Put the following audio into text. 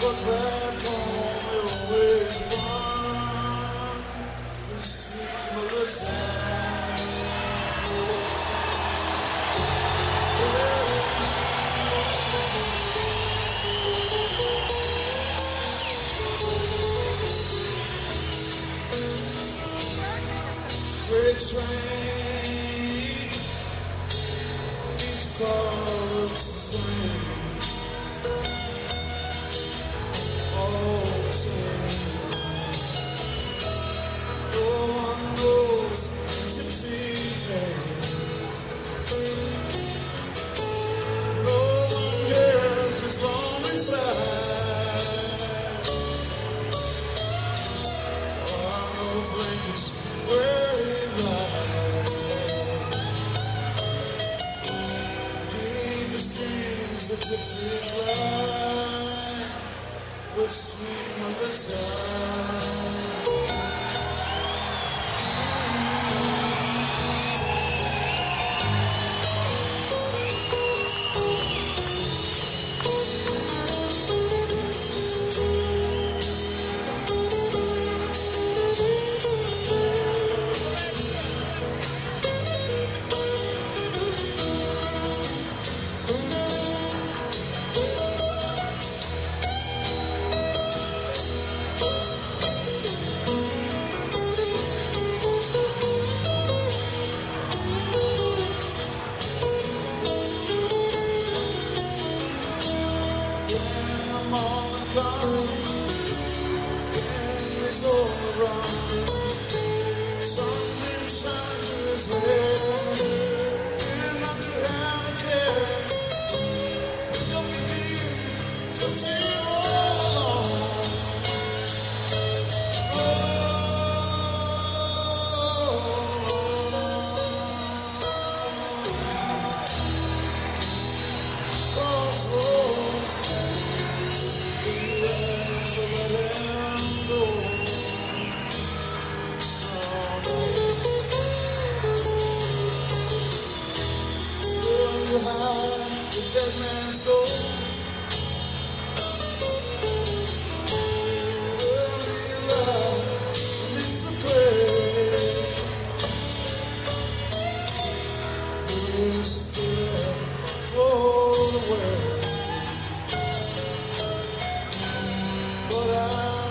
but back home always fun to see. Freight train. Nuestro